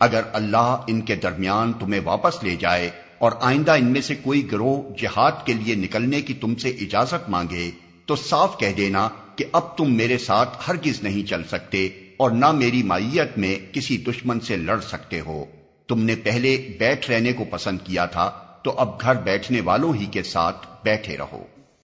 اگر اللہ ان کے درمیان تمہیں واپس لے جائے اور آئندہ ان میں سے کوئی گروہ جہاد کے لیے نکلنے کی تم سے اجازت مانگے، تو صاف کہہ دینا کہ اب تم میرے ساتھ ہرگز نہیں چل سکتے اور نہ میری مائیت میں کسی دشمن سے لڑ سکتے ہو۔ تم نے پہلے بیٹھ رہنے کو پسند کیا تھا، تو اب گھر بیٹھنے والوں ہی کے ساتھ بیٹھے رہو۔